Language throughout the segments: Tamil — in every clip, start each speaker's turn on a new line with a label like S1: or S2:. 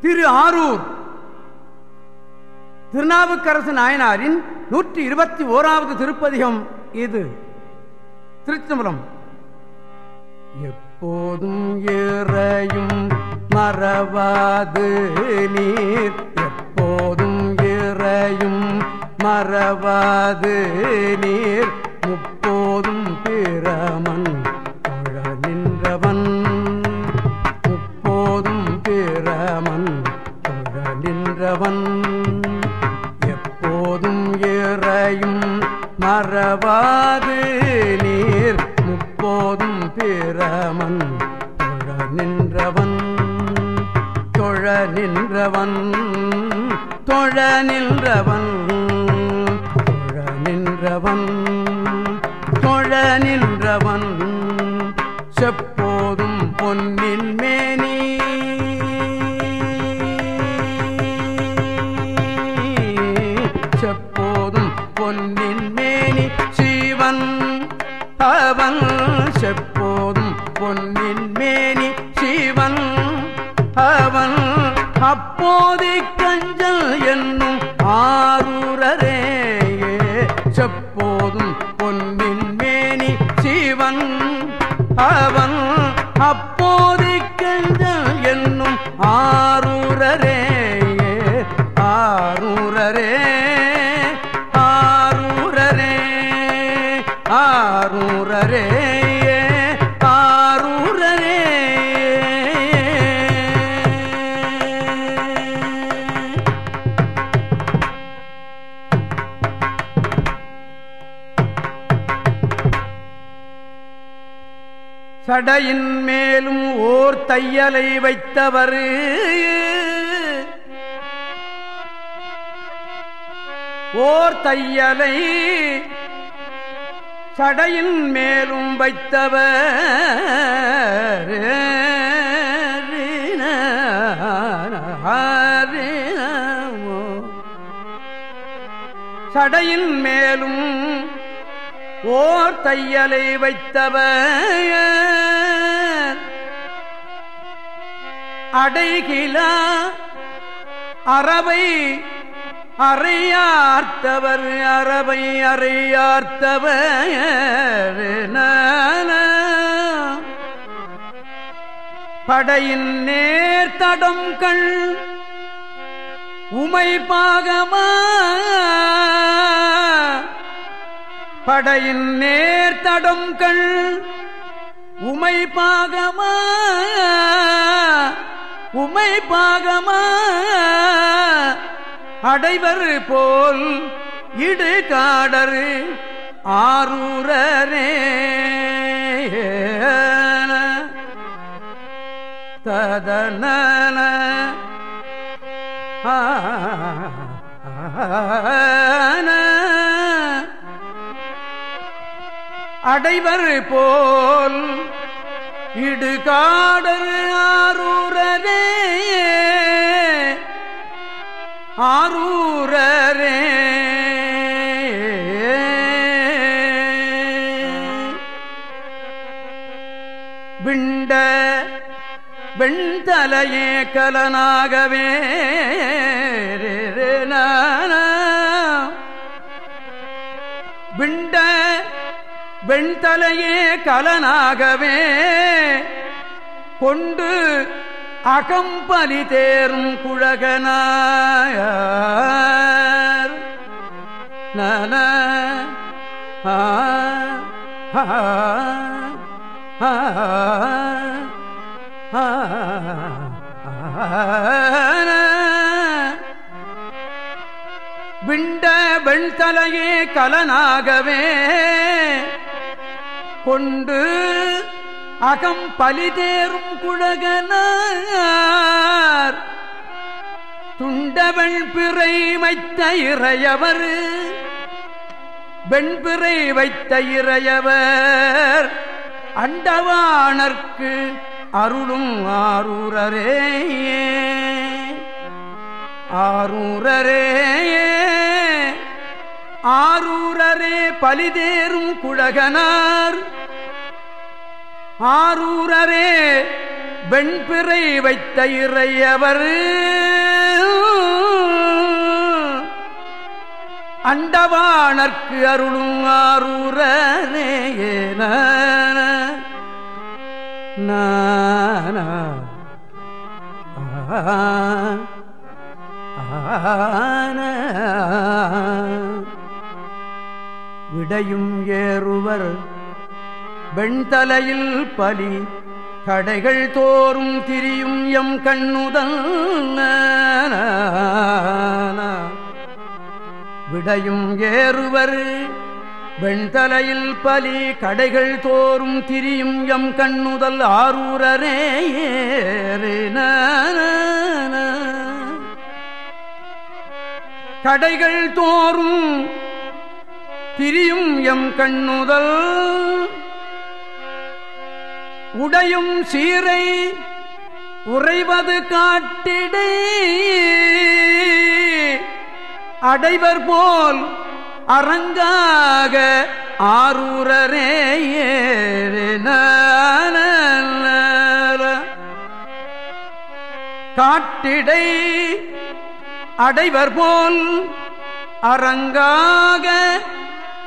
S1: திரு ஆரூர். திருநாவுக்கரசு நாயனாரின் நூற்றி இருபத்தி ஓராவது திருப்பதிகம் இது. திருச்சிதம்பரம் எப்போதும் ஏறையும் மறவாது நீர். எப்போதும் ஏறையும் மறவாது நீர். நின்றவன் எப்போதும் இறையும் மறவாது நீர். முப்போதும் பிரமன். தொழ நின்றவன். தொழ நின்றவன். தொழ நின்றவன். தொழ நின்றவன். தொழ நின்றவன். செப்போதும் பொன்னின் மேனி பொன்னின் மேனி சீவன் அவன் செப்ப சடையின் மேலும் ஓர் தையலை வைத்தவர். ஓர் தையலை சடையின் மேலும் வைத்தவர். சடையின் மேலும் ஓர் தையலை வைத்தவர். அடைகில அறவை அறையார்த்தவர் அறவை அறையார்த்தவர் படையின் நேர்த்தடம் கண் உமை பாகமா. படையின் நேர்த்தடம் கண் பாகமா. அடைவர் போல் இடு காடரு ஆரூரரே ததன அடைவர் போல் இடுகாடர் ஆரூரரே ஆரூரரே. விண்ட வெண்தலையே கலனாகவே. விண்ட வெண்தலையே கலனாகவே. கொண்டு அகம்பலி தேரும் குழகனாயார். நன ஆ, விண்ட வெண்தலையே கலனாகவே கொண்டு அகம் பலிதேறும் குழகனார். துண்டவள் பிறை வைத்த இறையவர் வெண்பிறை வைத்த இறையவர். அண்டவாணர்க்கு அருளும் ஆரூரரே. ஆரூரரே ஆரூரரே பலிதேறும் குழகனார். ஆரூரரே வெண்பிறை வைத்த இறையவர். அண்டவானற்கு அருளும் ஆரூரேன நான விடையும் ஏறுவர் வெண்தலையில் பலி கடைகள் தோறும் திரியும் எம் கண்ணுதல் விடையும் ஏறுவர் வெண்தலையில் பலி கடைகள் தோறும் திரியும் எம் கண்ணுதல் ஆரூரரே ஏறின கடைகள் தோறும் திரியும் எம் கண்ணுதல் உடையும் சீரை உறைவது காட்டிடை. அடைவர் போல் அரங்காக ஆரூரரே காட்டிடை அடைவர் போல் அரங்காக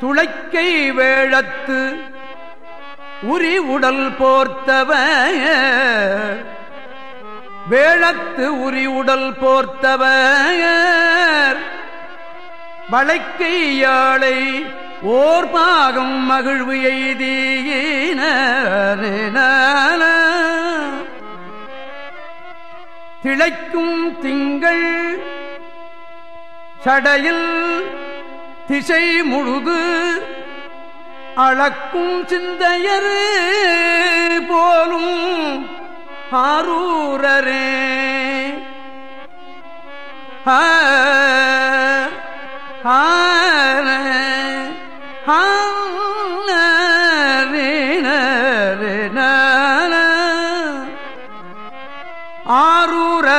S1: துளைக்கை வேழத்து உரி உடல் போர்த்தவ வேளத்து உரி உடல் போர்த்தவர் வளைக்கையாளை ஓர் பாகம் மகிழ்வு எய்தீன திளைக்கும் திங்கள் சடையில் திசை முழுது அளக்கும் சிந்தையரு போலும் ஆரூரரே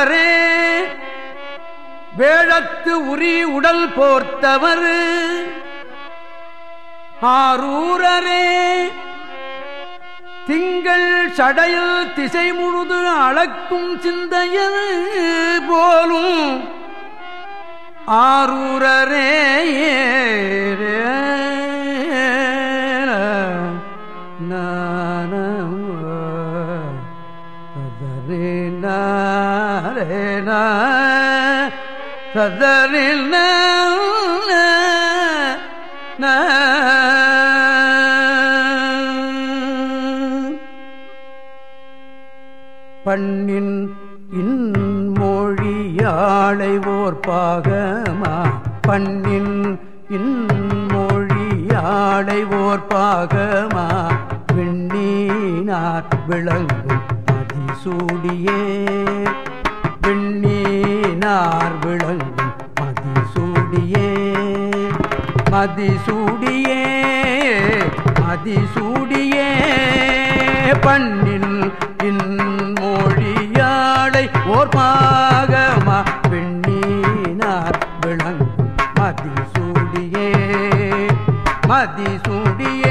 S1: ஆரூரரே வேழத்து உரி உடல் போர்த்தவர் ஆரூரரே. திங்கள் சடையில் திசை முழுது அளக்கும் சிந்தையர் போலும் ஆரூரரே. சதரில் பண்ணின் இன்மொழியாளை ஓர் பாகமா பண்ணின் இன்மொழியாளை ஓர் பாகமா விண்ணீனார் விளங்கும் அதிசூடியே விண்ணி விண்ணீனார் விளங்கும் மதிசூடியே மதிசூடியே மதிசூடியே. பண்ணின் இன்மொழியாளை ஓர் பாகமா பெண்ணினார் விளங்கும் மதிசூடியே மதிசூடியே.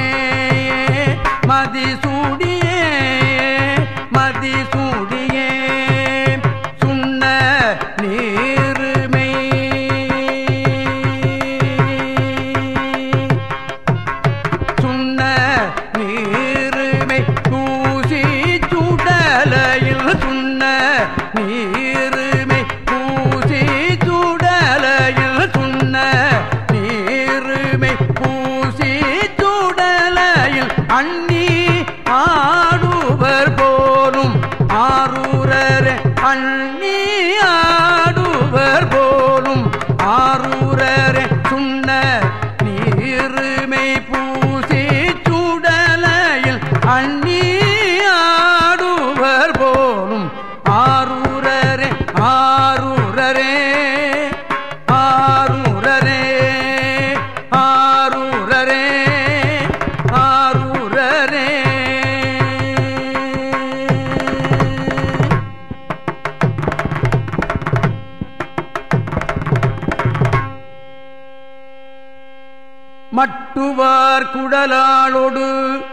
S1: மட்டுவார் குடலாளொடு.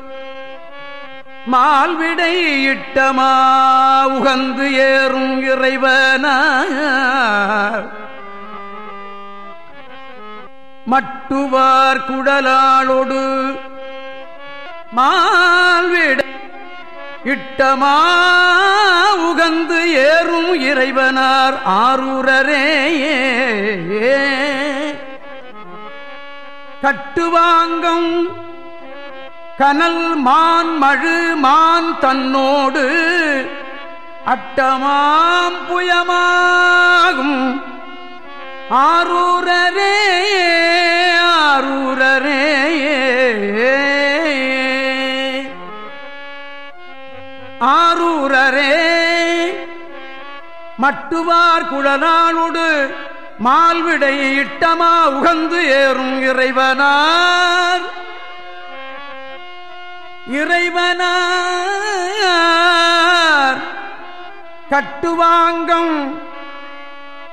S1: மால்விடை இட்டமா உகந்து ஏறும் இறைவனார். மட்டுவார் குடலாளொடு. மால்விடை இட்டமா உகந்து ஏறும் இறைவனார். ஆரூரரே கட்டுவாங்கம். கனல் மான் மழு மான் தன்னோடு அட்டமாம் புயமாகும். ஆரூரரே ஆரூரரே. ஆரூரரே மட்டுவார் குழலானோடு மால்விடை இட்டமா உகந்து ஏறும் இறைவனார். இறைவனார். கட்டுவாங்கம்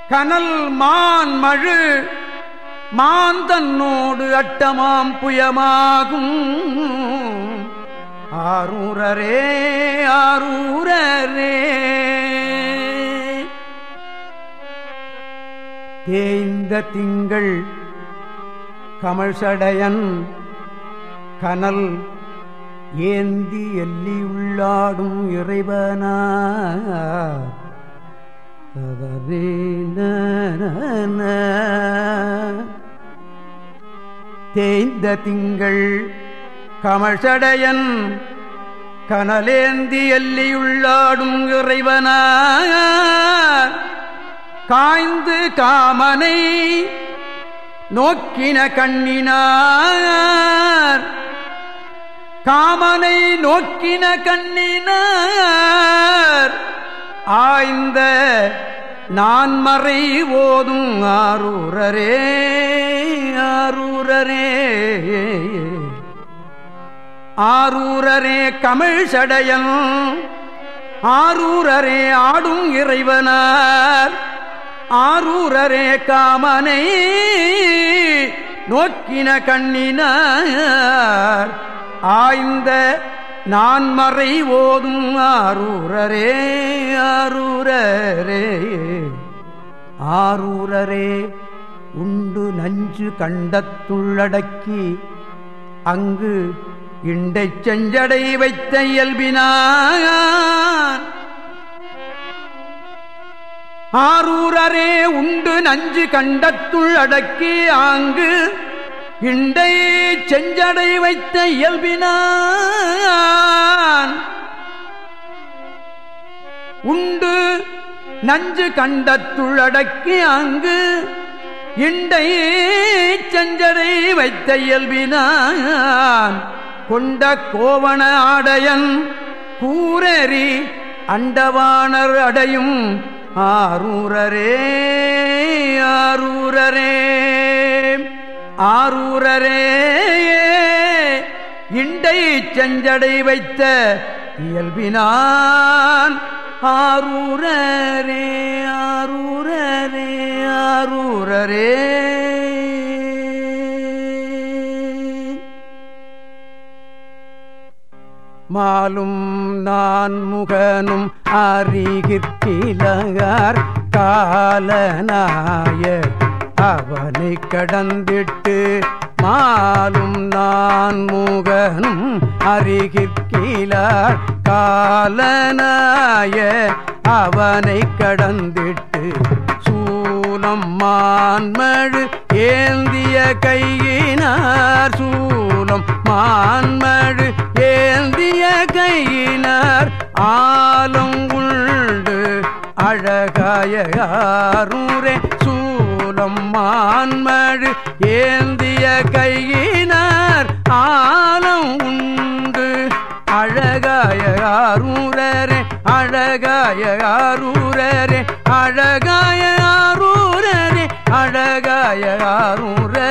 S1: கனல் மான் மழு மாந்தன்னோடு அட்டமாம் புயமாகும். ஆரூரரே ஆரூரரே. தேய்ந்த திங்கள் கமழ்சடையன் கனல் ஏந்தி எல்லி உள்ளாடும் இறைவனா. தேய்ந்த திங்கள் கமழ்சடையன் கனலேந்தி எல்லியுள்ளாடும் இறைவனா. காய்ந்து காமனை நோக்கின கண்ணினார். காமனை நோக்கின கண்ணினார். ஆய்ந்த நான்மறை ஓதும் ஆரூரரே ஆரூரரே. ஆரூரரே கமிழ் சடையன் ஆரூரரே ஆடும் இறைவனார். ஆரூரரே காமனை நோக்கின கண்ணினார். ஆய்ந்த நான்மறை ஓதும் ஆரூரரே ஆரூரரே. ஆரூரரே உண்டு நஞ்சு கண்டத்துள்ளடக்கி அங்கு இண்டை செஞ்சடை வைத்த இயல்பினான் ஆரூரரே உண்டு நஞ்சு கண்டத்துள் அடக்கி ஆங்கு. இண்டை செஞ்சடை வைத்த இயல்பினான். உண்டு நஞ்சு கண்டத்துள் அடக்கி அங்கு இண்டை செஞ்சடை வைத்த இயல்பினான். கொண்ட கோவண ஆடையன் கூரறி அண்டவானர் அடையும். ஆரூரரே ஆரூரரே ஆரூரரே இண்டை செஞ்சடை வைத்த இயல்பினான். ஆரூரரே ஆரூரரே ஆரூரரே. மாலும் நான் முகனும் அறிகிற்கிலகார் காலனாய அவனை கடந்திட்டு மாலும் நான் முகனும் அறிகிற்கிலார் காலனாய அவனை கடந்திட்டு சூலம் மான்மழு ஏந்திய கையினார் சூ சூலம் மான்மழு ஏந்திய கையினார். ஆலம் உண்டு அழகாயாரூரே சூலம் மான்மழு ஏந்திய கையினார். ஆலம் உண்டு அழகாயாரூரே அழகாயாரூரே அழகாயாரூரே அழகாயூரே